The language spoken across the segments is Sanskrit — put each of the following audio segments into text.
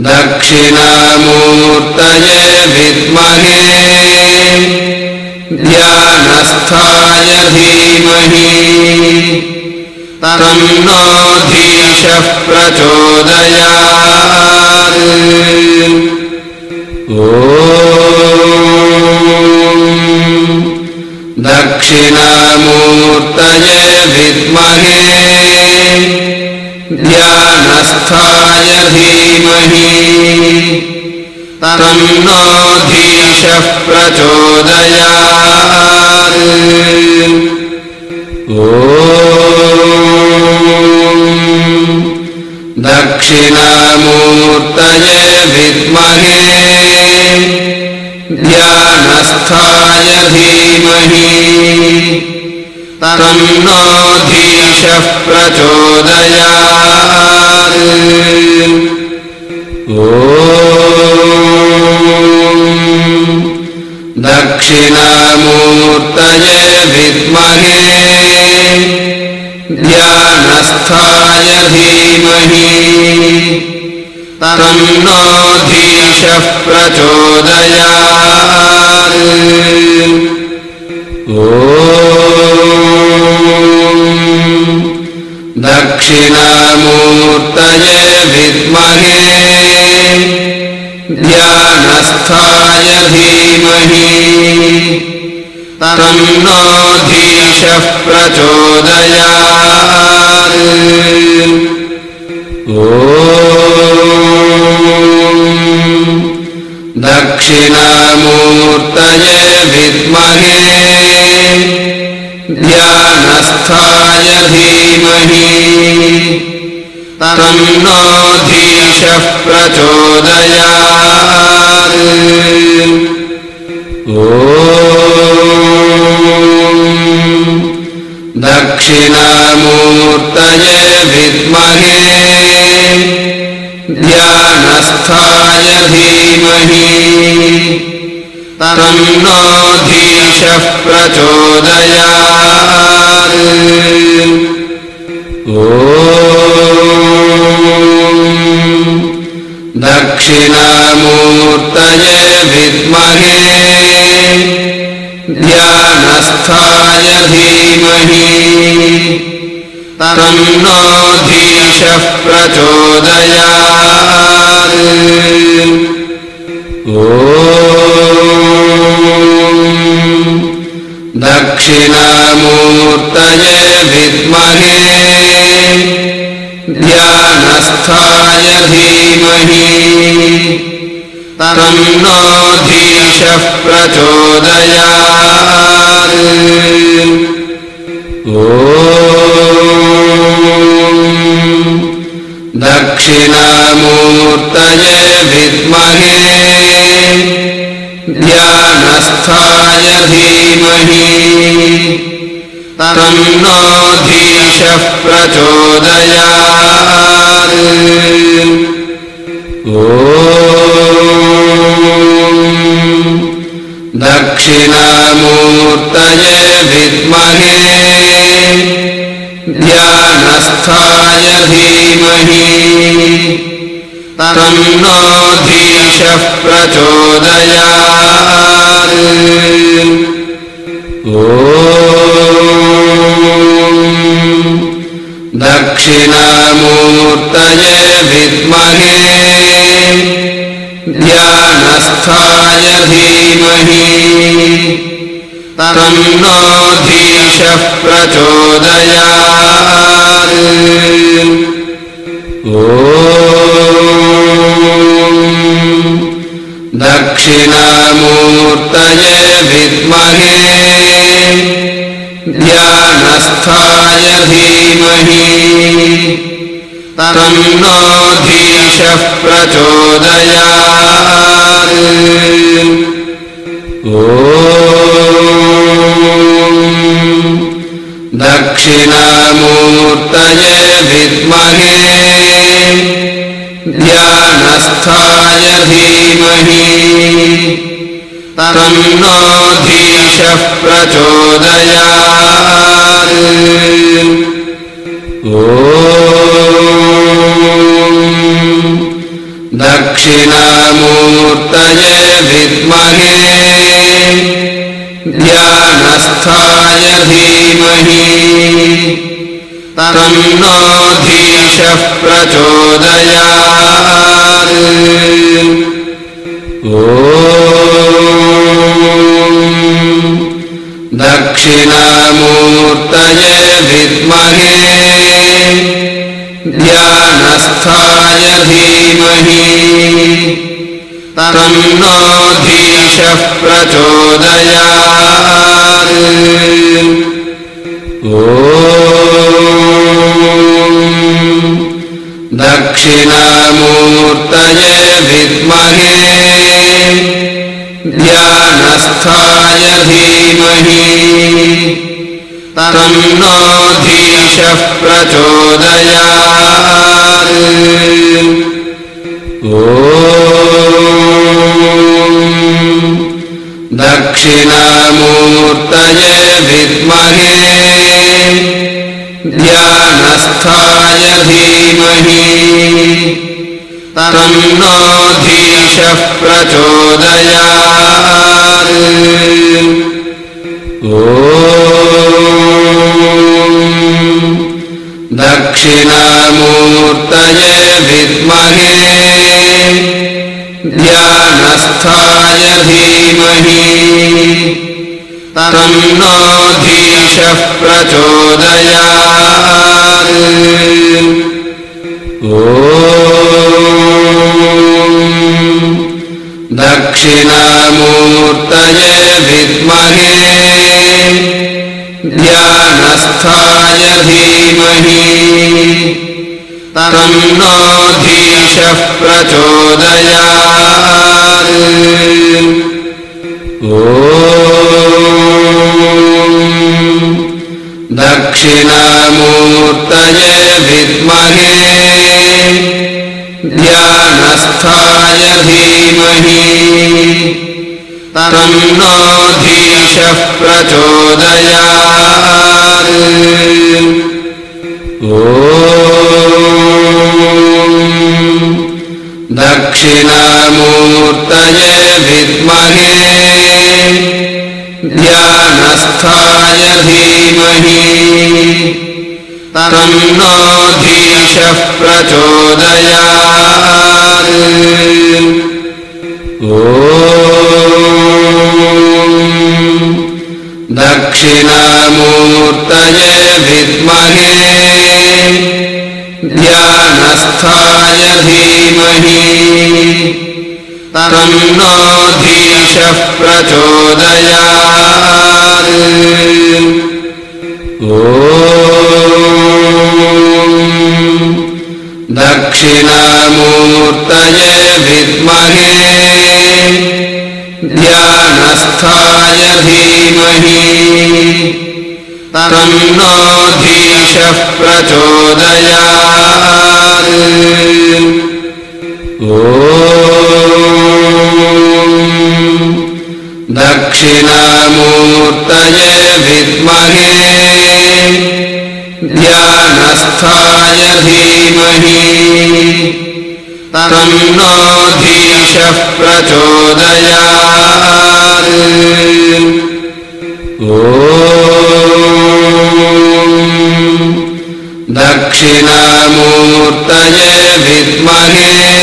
दक्षिणामूर्तये विद्महे ध्यानस्थाय धीमहि। तन्नोधीशः प्रचोदयात्। ओ दक्षिणामूर्तये विद्महे ध्यानस्थाय धीमहि। तन्नोधीशः प्रचोदयात्। ओ दक्षिणामूर्तये विद्महे ध्यानस्थाय धीमहि। तन्नोधीशः प्रचोदयात्। ओ दक्षिणामूर्तये विद्महे। ध्यानस्थाय धीमहि तन्नोधीशः प्रचोदयात्। ओ दक्षिणामूर्तये विद्महे ध्यानस्थाय धीमहि। तन्नोधीशः प्रचोदयात्। ओ दक्षिणामूर्तये विद्महे ध्यानस्थाय धीमहि तन्नोधीशः प्रचोदयात् ओ दक्षिणामूर्तये विद्महे ध्यानस्थाय धीमहि। तन्नोधीशः प्रचोदयात्। ओ दक्षिणामूर्तये विद्महे। ध्यानस्थाय धीमहि तन्नोधीशः प्रचोदयात्। ओ दक्षिणामूर्तये विद्महे ध्यानस्थाय धीमहि। तन्नोधीशः प्रचोदयात्। ओ दक्षिणामूर्तये विद्महे ध्यानस्थाय धीमहि तन्नोधीशः प्रचोदयात् ओ दक्षिणामूर्तये विद्महे। ध्यानस्थाय धीमहि। तन्नोधीशः प्रचोदयात्। ओ दक्षिणामूर्तये विद्महे ध्यानस्थाय धीमहि। तन्नोधीशः प्रचोदयात्। ओ दक्षिणामूर्तये विद्महे। ध्यानस्थाय धीमहि तन्नोऽधीशः प्रचोदयात् ओ दक्षिणमूर्तये विद्महे ध्यानस्थाय धीमहि। तन्नोऽधीशः प्रचोदयात् मो दक्षिणामूर्तये विद्महे ध्यानस्थाय धीमहि। तन्नोधीशः प्रचोदयात्। ओ दक्षिणामूर्तये विद्महे ध्यानस्थाय धीमहि। तन्नोधीशः प्रचोदयात्। ओ दक्षिणामूर्तये विद्महे। ध्यानस्थाय धीमहि तन्नोधीशः प्रचोदयात्। ओ दक्षिणामूर्तये विद्महे ध्यानस्थाय धीमहि। तन्नोधीशः प्रचोदयात्। ओ दक्षिणामूर्तये विद्महे ध्यानस्थाय धीमहि। तन्नोधीशः प्रचोदयात्। ओ दक्षिणामूर्तये विद्महे ध्यानस्थाय धीमहि। तन्नोधीशः प्रचोदयात्। ओ दक्षिणामूर्तये विद्महे। ध्यानस्थाय धीमहि तन्नोधीशः प्रचोदयात्। ओ दक्षिणामूर्तये विद्महे ध्यानस्थाय धीमहि। तन्नोधीशः प्रचोदयात् दक्षिणामूर्तये विद्महे ध्यानस्थाय धीमहि तन्नोधीशः प्रचोदयात्। ओ दक्षिणामूर्तये विद्महे। ध्यानस्थाय धीमहि। तन्नोधीशः प्रचोदयात्। ओ दक्षिणामूर्तये विद्महे ध्यानस्थाय धीमहि। तन्नोधीशः प्रचोदयात्। ओ दक्षिणामूर्तये विद्महे।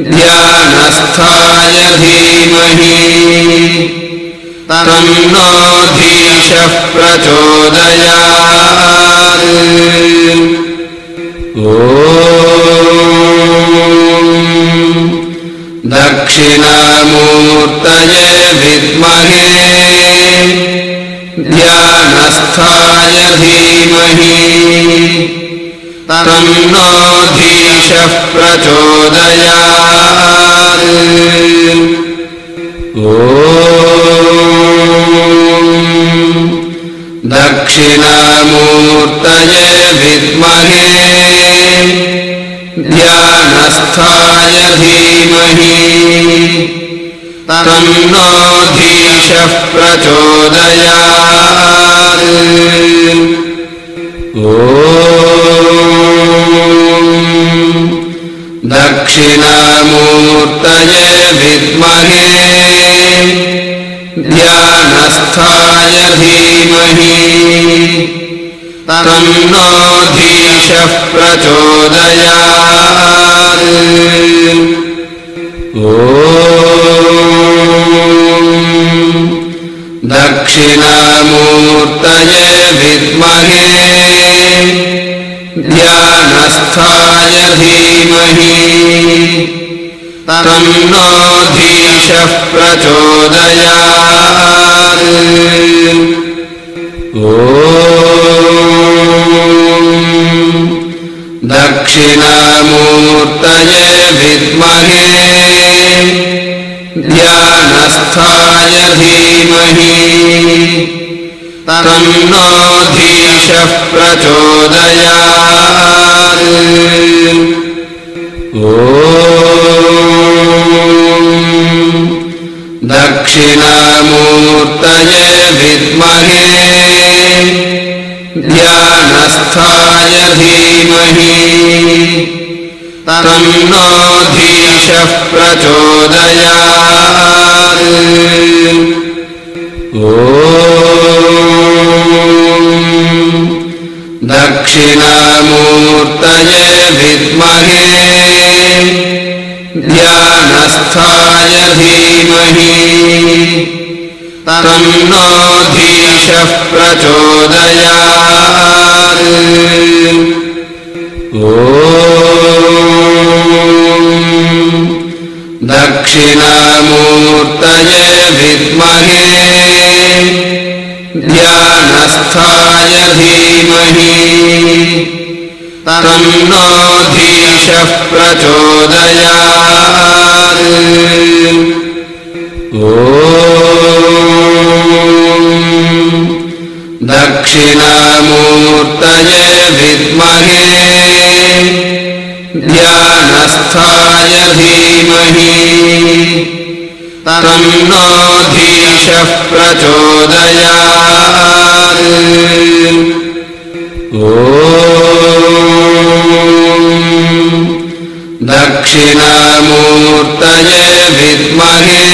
ध्यानस्थाय धीमहि तन्नोधीशः प्रचोदयात् ओ दक्षिणामूर्तये विद्महे ध्यानस्थाय धीमहि। तन्नोधीशः प्रचोदयात् ओ दक्षिणामूर्तये विद्महे ध्यानस्थाय धीमहि तन्नोधीशः प्रचोदयात् दक्षिणामूर्तये विद्महे ध्यानस्थाय धीमहि। तन्नोधीशः प्रचोदयात्। ओ दक्षिणामूर्तये विद्महे ध्यानस्थाय धीमहि तन्नोधीशः प्रचोदयात्। ओ दक्षिणामूर्तये विद्महे। ध्यानस्थाय धीमहि तन्नोधीशः प्रचोदयात्। ओ दक्षिणामूर्तये विद्महे ध्यानस्थाय धीमहि। तन्नोधीशः प्रचोदयात्। ओ दक्षिणामूर्तये विद्महे ध्यानस्थाय धीमहि तन्नोधीशः प्रचोदयात् ओ दक्षिणामूर्तये विद्महे ध्यानस्थाय धीमहि। तन्नोधीशः प्रचोदयात्। ओ दक्षिणामूर्तये विद्महे ध्यानस्थाय धीमहि। तन्नोधीशः प्रचोदयात्। ओ दक्षिणामूर्तये विद्महे।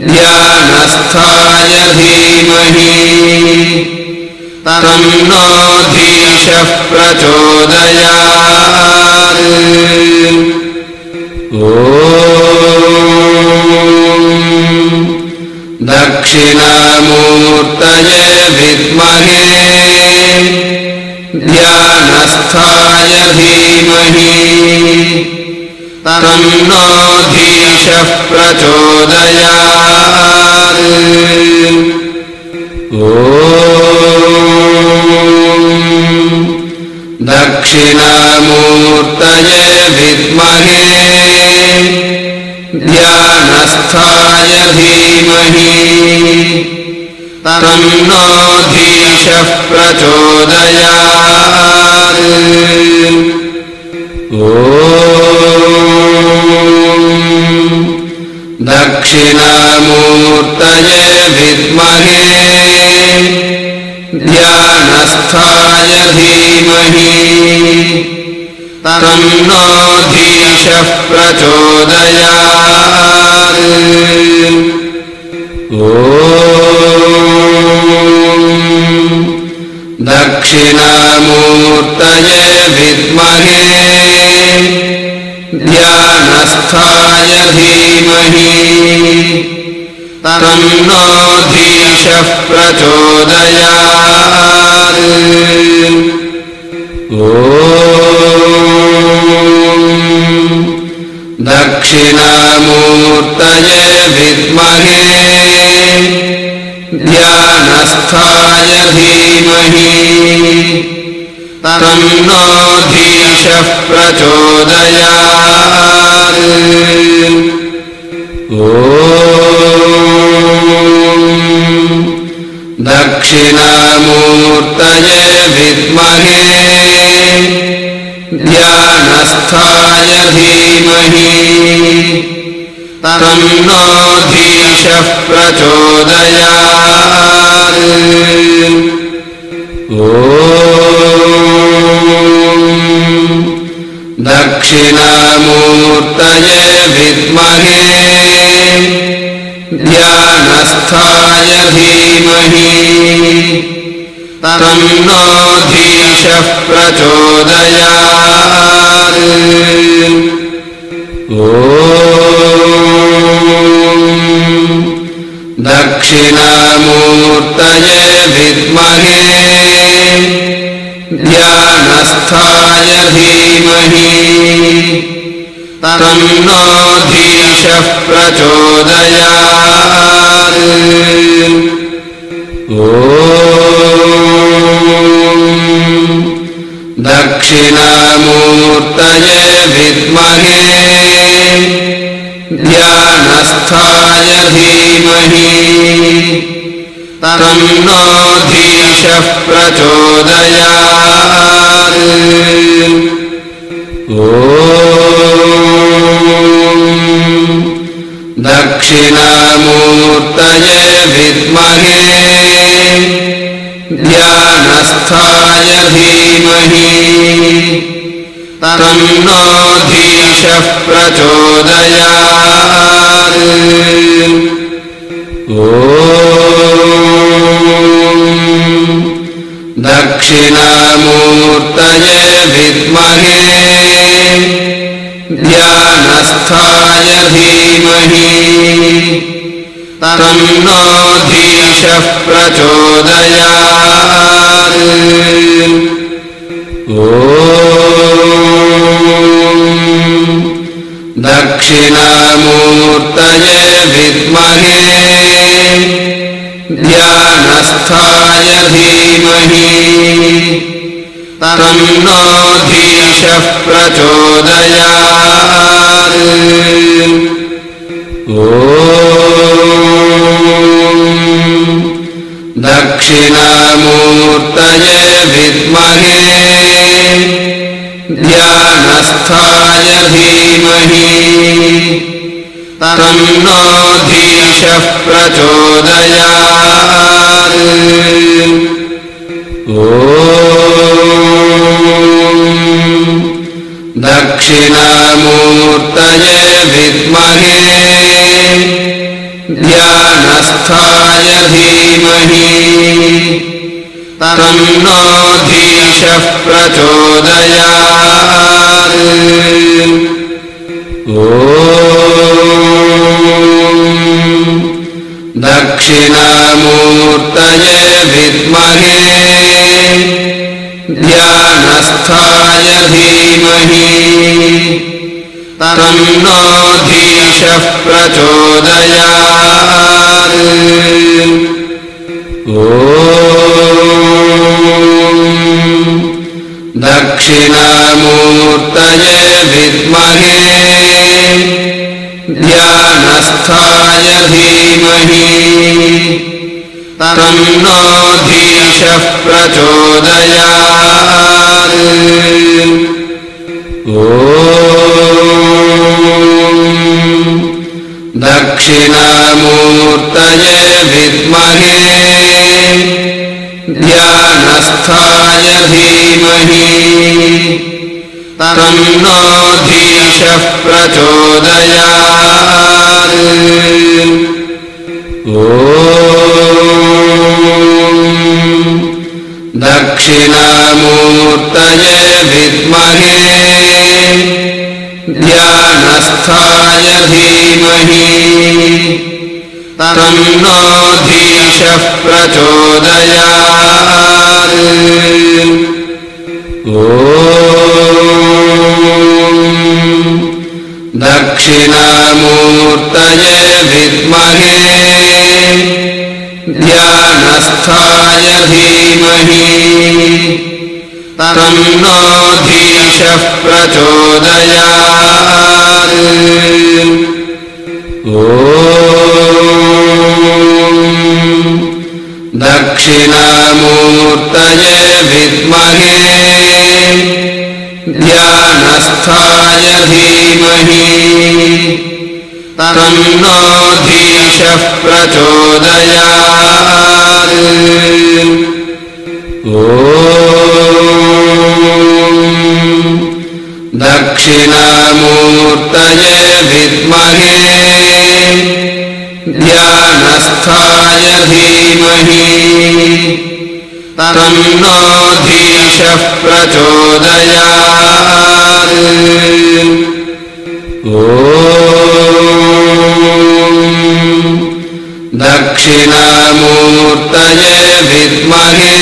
ध्यानस्थाय धीमहि। तन्नोधीशः प्रचोदयात्। ओ दक्षिणामूर्तये विद्महे ध्यानस्थाय धीमहि। तन्नोधीशः प्रचोदयात्। ओ दक्षिणामूर्तये विद्महे ध्यानस्थाय धीमहि। तन्नोधीशः प्रचोदयात्। ओ दक्षिणामूर्तये विद्महे ध्यानस्थाय धीमहि। तन्नोधीशः प्रचोदयात्। ओ दक्षिणामूर्तये विद्महे। ध्यानस्थाय धीमहि तन्नोधीशः प्रचोदयात्। ओ दक्षिणामूर्तये विद्महे ध्यानस्थाय धीमहि। तन्नोधीशः प्रचोदयात् दक्षिणामूर्तये विद्महे ध्यानस्थाय धीमहि तन्नोधीशः प्रचोदयात्। ओ दक्षिणामूर्तये ज्ञानस्थाय धीमहि तन्नो धीशः प्रचोदयात्। ॐ दक्षिणामूर्तये विद्महे। ज्ञानस्थाय धीमहि तन्नो धीशः प्रचोदयात्। ॐ दक्षिणामूर्तये विद्महे ज्ञानस्थाय धीमहि। तन्नो धीशः प्रचोदयात्। ॐ दक्षिणामूर्तये विद्महे ज्ञानस्थाय धीमहि। तन्नो धीशः प्रचोदयात्। ॐ दक्षिणामूर्तये विद्महे ज्ञानस्थाय धीमहि। तन्नो धीशः प्रचोदयात्। ॐ दक्षिणामूर्तये विद्महे। ज्ञानस्थाय धीमहि धीशः प्रचोदयात्। ॐ दक्षिणामूर्तये विद्महे ज्ञानस्थाय धीमहि। तन्नो धीशः प्रचोदयात् विद्महे। ज्ञानस्थाय धीमहि। तन्नो धीशः प्रचोदयात्। ॐ दक्षिणामूर्तये विद्महे। ज्ञानस्थाय धीमहि तन्नो धीशः प्रचोदयात्। ॐ दक्षिणामूर्तये विद्महे ज्ञानस्थाय धीमहि। तन्नो धीशः प्रचोदयात् दक्षिणामूर्तये विद्महे ज्ञानस्थाय धीमहि तन्नो धीशः प्रचोदयात् ॐ दक्षिणामूर्तये विद्महे ज्ञानस्थाय धीमहि। तन्नो धीशः प्रचोदयात्। ॐ दक्षिणामूर्तये विद्महे ज्ञानस्थाय धीमहि। तन्नो धीशः प्रचोदयात्। ॐ दक्षिणामूर्तये विद्महे। ज्ञानस्थाय धीमहि तन्नो धीशः प्रचोदयात्। ॐ दक्षिणामूर्तये विद्महे ध्यानस्थाय धीमहि। धीशः प्रचोदयात्। ॐ दक्षिणामूर्तये विद्महे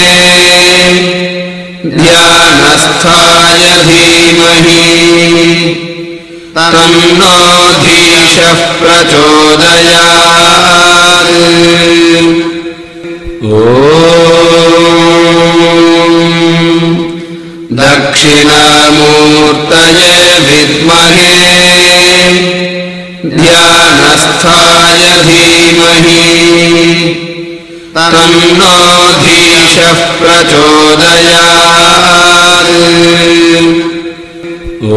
ध्यानस्थाय धीमहि। तन्नो धीशः प्रचोदयात्। ॐ दक्षिणामूर्तये विद्महे ध्यानस्थाय धीमहि। तन्नो धीशः प्रचोदयात्। ॐ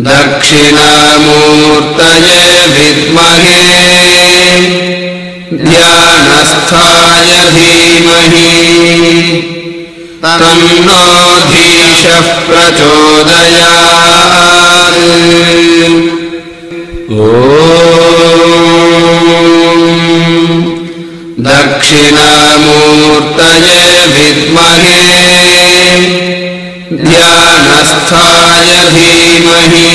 दक्षिणामूर्तये विद्महे। ध्यानस्थाय धीमहि तन्नो धीशः प्रचोदयात् दक्षिणामूर्तये विद्महे ध्यानस्थाय धीमहि।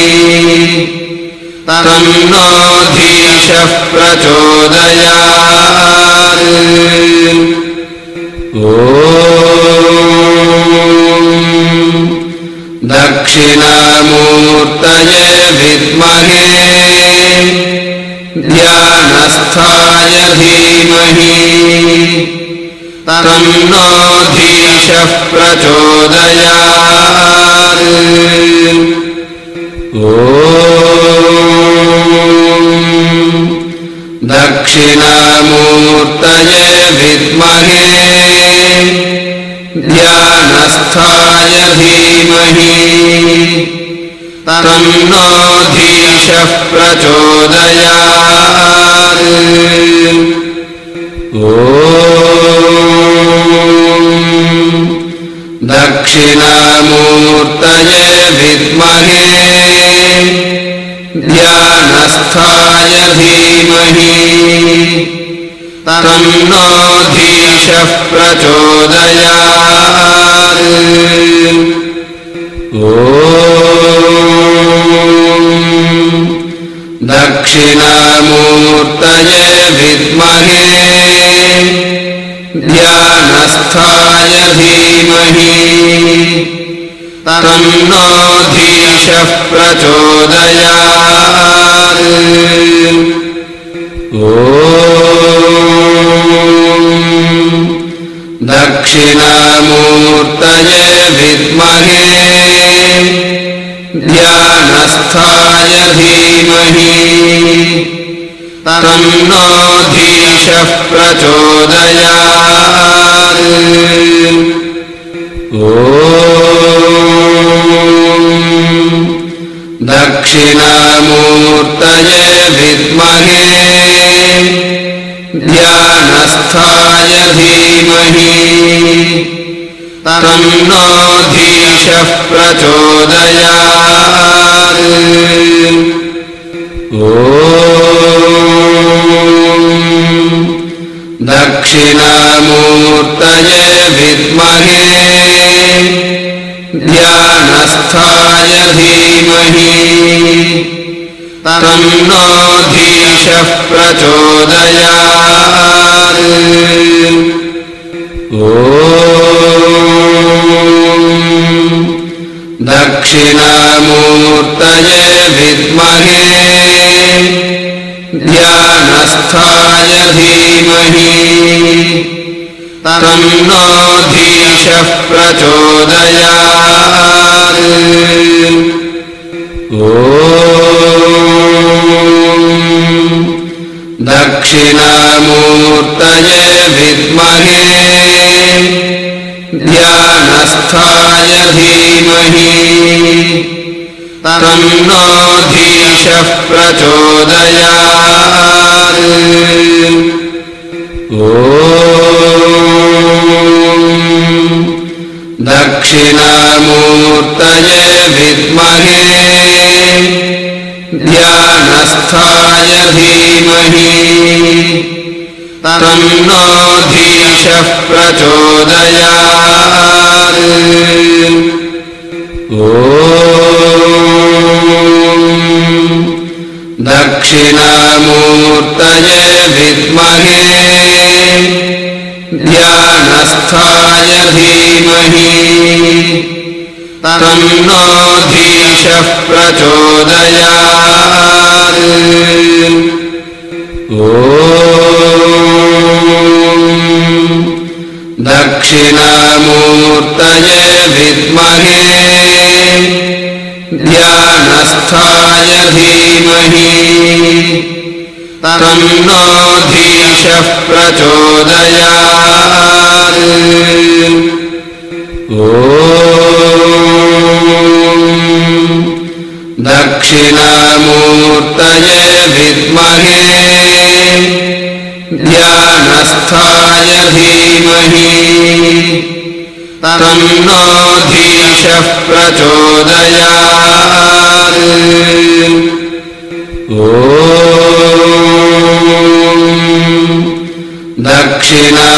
तन्नो धीशः प्रचोदयात् दक्षिणामूर्तये विद्महे ध्यानस्थाय धीमहि तन्नो धीशः प्रचोदयात् ॐ दक्षिणामूर्तये विद्महे ध्यानस्थाय धीमहि। तन्नो धीशः प्रचोदयात्। ॐ दक्षिणामूर्तये विद्महे। ध्यानस्थाय धीमहि तन्नो धीशः प्रचोदयात् दक्षिणामूर्तये विद्महे ध्यानस्थाय धीमहि। तन्नो धीशः प्रचोदयात्। ॐ दक्षिणामूर्तये विद्महे ध्यानस्थाय धीमहि। तन्नो धीशः प्रचोदयात्। ॐ दक्षिणामूर्तये विद्महे ध्यानस्थाय धीमहि। तन्नो धीशः प्रचोदयात्। ॐ दक्षिणामूर्तये विद्महे। ध्यानस्थाय धीमहि तन्नो धीशः प्रचोदयात् ॐ दक्षिणामूर्तये विद्महे ध्यानस्थाय धीमहि। तन्नो धीशः प्रचोदयात् दक्षिणामूर्तये विद्महे ध्यानस्थाय धीमहि तन्नो धीशः प्रचोदयात् ॐ दक्षिणामूर्तये विद्महे ध्यानस्थाय धीमहि। तन्नो धीशः प्रचोदयात्। ॐ दक्षिणामूर्तये विद्महे ध्यानस्थाय धीमहि। तन्नो धीशः प्रचोदयात्। ॐ दक्षिणामूर्तये विद्महे। ध्यानस्थाय धीमहि धीशः प्रचोदयात्। ॐ दक्षिणामूर्तये विद्महे ध्यानस्थाय धीमहि। धीशः प्रचोदयात्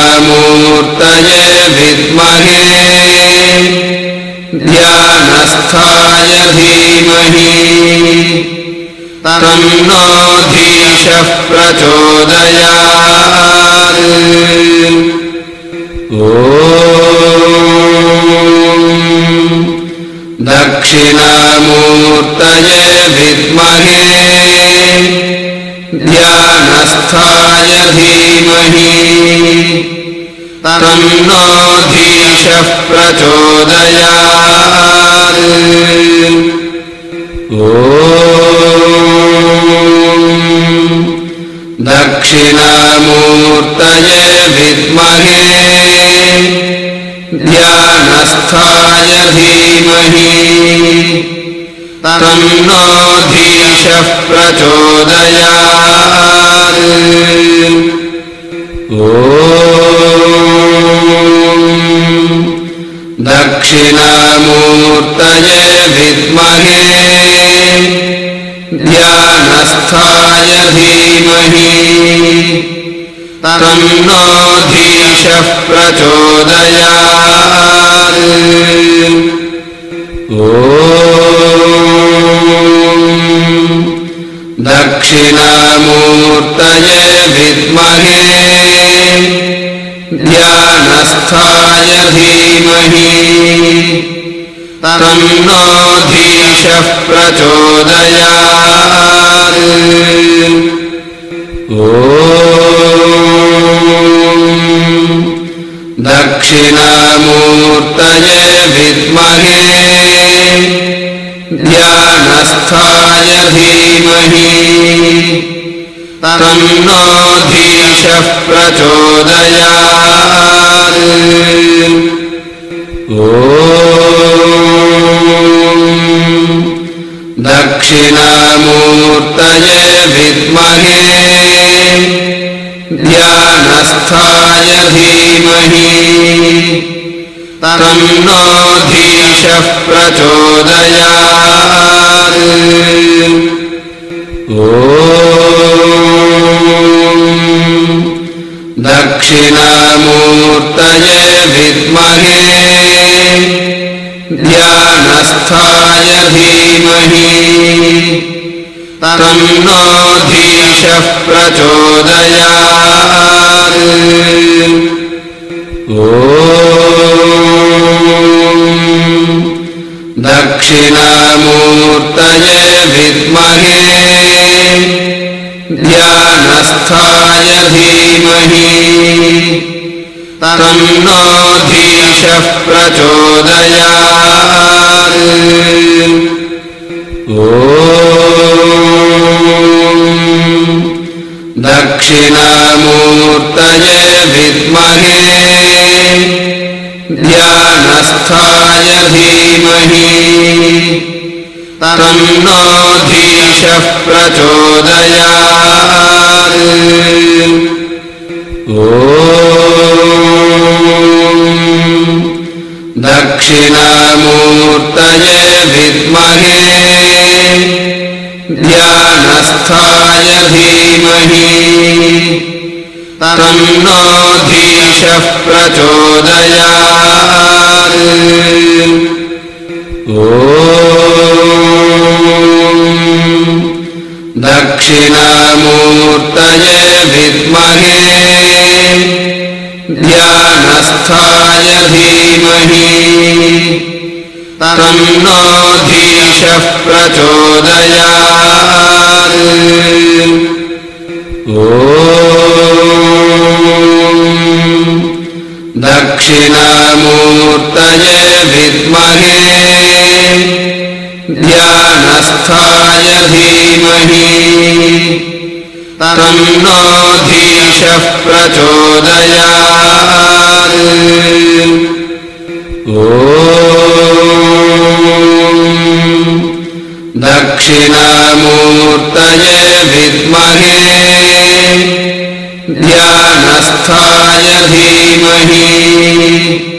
दक्षिणामूर्तये विद्महे ध्यानस्थाय धीमहि तन्नो धीशः प्रचोदयात् दक्षिणामूर्तये विद्महे। ध्यानस्थाय धीमहि। तन्नो प्रचोदयात्। ॐ। दक्षिणामूर्तये विद्महे ध्यानस्थाय धीमहि। तन्नो धीशः प्रचोदयात्। ॐ दक्षिणामूर्तये विद्महे। ध्यानस्थाय धीमहि धीशः प्रचोदयात्। ॐ दक्षिणामूर्तये विद्महे ध्यानस्थाय धीमहि। धीशः प्रचोदयात् दक्षिणामूर्तये विद्महे ध्यानस्थाय धीमहि तन्नो धीशः प्रचोदयात् ॐ दक्षिणामूर्तये विद्महे ध्यानस्थाय धीमहि। तन्नो धीशः प्रचोदयात्। ॐ दक्षिणामूर्तये विद्महे ध्यानस्थाय धीमहि। तन्नो धीशः प्रचोदयात्। ॐ दक्षिणामूर्तये विद्महे। ध्यानस्थाय धीमहि तन्नो धीशः प्रचोदयात्। ॐ दक्षिणामूर्तये विद्महे ध्यानस्थाय धीमहि। तन्नो धीशः प्रचोदयात् दक्षिणामूर्तये विद्महे ध्यानस्थाय धीमहि तन्नो धीशः प्रचोदयात्। ॐ दक्षिणामूर्तये विद्महे ध्यानस्थाय धीमहि। तन्नो प्रचोदयात्। ॐ दक्षिणामूर्तये विद्महे ध्यानस्थाय धीमहि। तन्नो धीशः प्रचोदयात्। ॐ दक्षिणामूर्तये विद्महे। ध्यानस्थाय धीमहि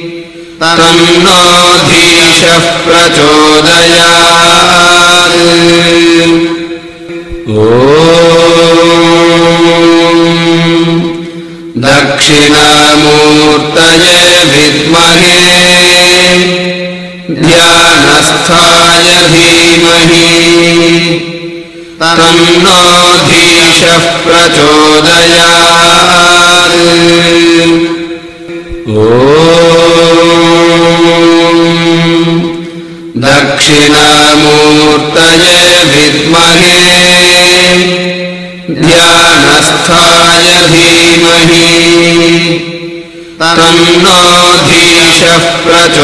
तन्नो धीशः प्रचोदयात् दक्षिणामूर्तये विद्महे ध्यानस्थाय धीमहि। तन्नो धीशः प्रचोदयात्। ॐ दक्षिणामूर्तये विद्महे ध्यानस्थाय धीमहि। तन्नो धीशः प्रचोदयात्।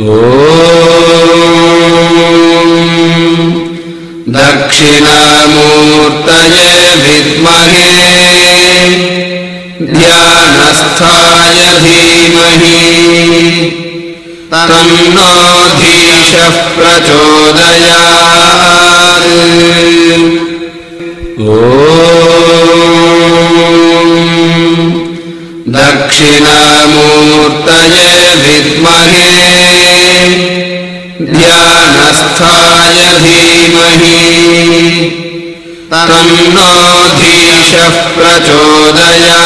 ॐ दक्षिणामूर्तये विद्महे ध्यानस्थाय धीमहि। तन्नो धीशः प्रचोदयात्। ॐ दक्षिणामूर्तये विद्महे। ध्यानस्थाय धीमहि तन्नो धीशः प्रचोदयात्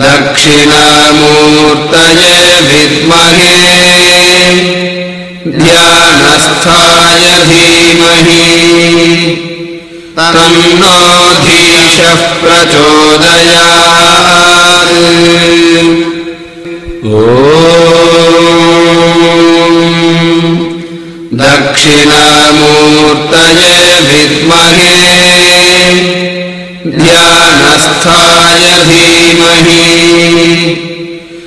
दक्षिणामूर्तये विद्महे ध्यानस्थाय धीमहि। तन्नो धीशः प्रचोदयात्। ॐ दक्षिणामूर्तये विद्महे ध्यानस्थाय धीमहि।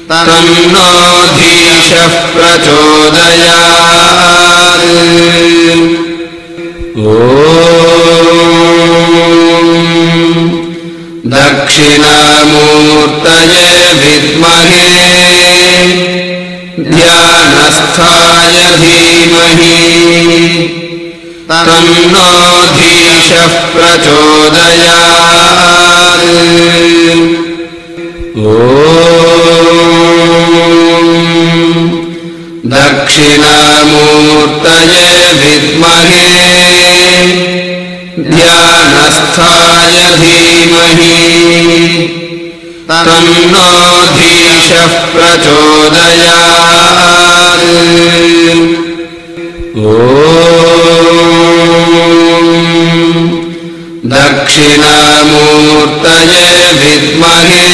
तन्नो धीशः प्रचोदयात्। ॐ दक्षिणामूर्तये विद्महे ध्यानस्थाय धीमहि। तन्नो धीशः प्रचोदयात्। ॐ दक्षिणामूर्तये विद्महे। ध्यानस्थाय धीमहि तन्नो धीशः प्रचोदयात् ॐ दक्षिणामूर्तये विद्महे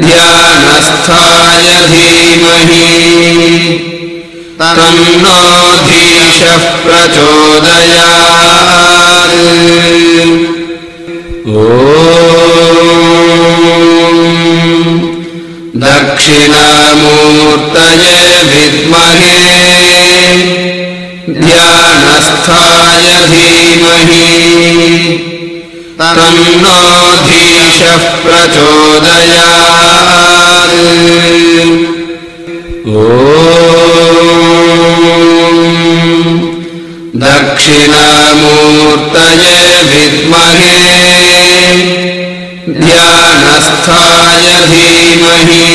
ध्यानस्थाय धीमहि। तन्नो धीशः प्रचोदयात् दक्षिणामूर्तये विद्महे ध्यानस्थाय धीमहि तन्नो धीशः प्रचोदयात्। ॐ दक्षिणामूर्तये विद्महे ध्यानस्थाय धीमहि।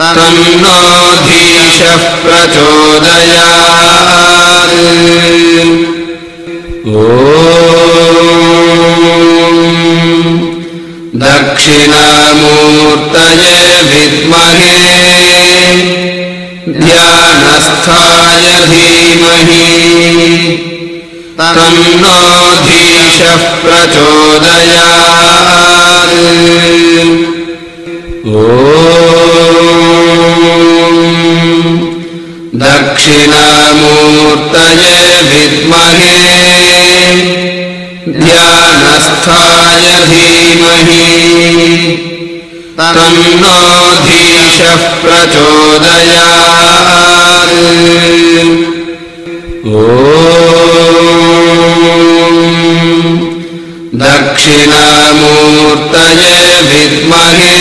तन्नोधीशः प्रचोदयात्। ओ दक्षिणामूर्तये विद्महे ध्यानस्थाय धीमहि। तन्नोधीशः प्रचोदयात्। ओ दक्षिणामूर्तये विद्महे। ध्यानस्थाय धीमहि तन्नोधीशः प्रचोदयात्। ओ दक्षिणामूर्तये विद्महे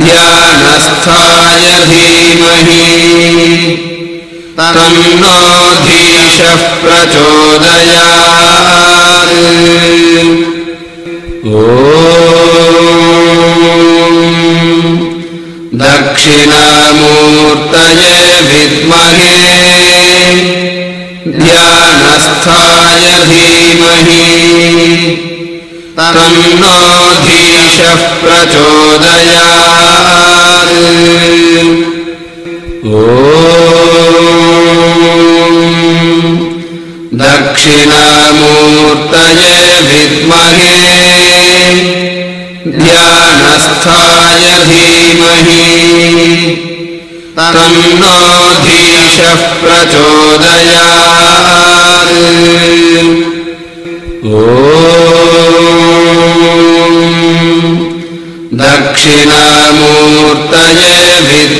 ध्यानस्थाय धीमहि। तन्नोधीशः प्रचोदयात्। ओ दक्षिणामूर्तये विद्महे ध्यानस्थाय धीमहि तन्नोधीशः प्रचोदयात्। ओ दक्षिणामूर्तये विद्महे ध्यानस्थाय धीमहि। तन्नोधीशः प्रचोदयात्। ओ दक्षिणामूर्तये विद्महे